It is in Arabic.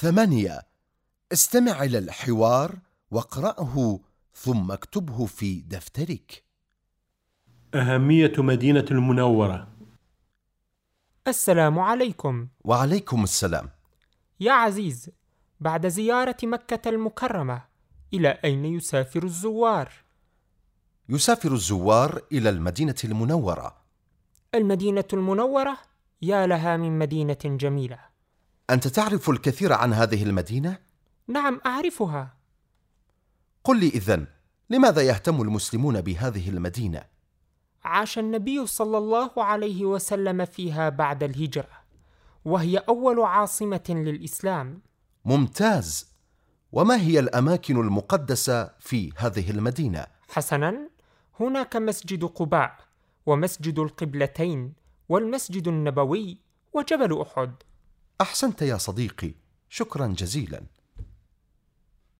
ثمانية. استمع إلى الحوار واقرأه ثم اكتبه في دفترك. أهمية مدينة المنورة. السلام عليكم. وعليكم السلام. يا عزيز بعد زيارة مكة المكرمة إلى أين يسافر الزوار؟ يسافر الزوار إلى المدينة المنورة. المدينة المنورة؟ يا لها من مدينة جميلة. أنت تعرف الكثير عن هذه المدينة؟ نعم أعرفها قل لي إذن لماذا يهتم المسلمون بهذه المدينة؟ عاش النبي صلى الله عليه وسلم فيها بعد الهجرة وهي أول عاصمة للإسلام ممتاز وما هي الأماكن المقدسة في هذه المدينة؟ حسنا هناك مسجد قباء ومسجد القبلتين والمسجد النبوي وجبل أحد أحسنت يا صديقي شكرا جزيلا.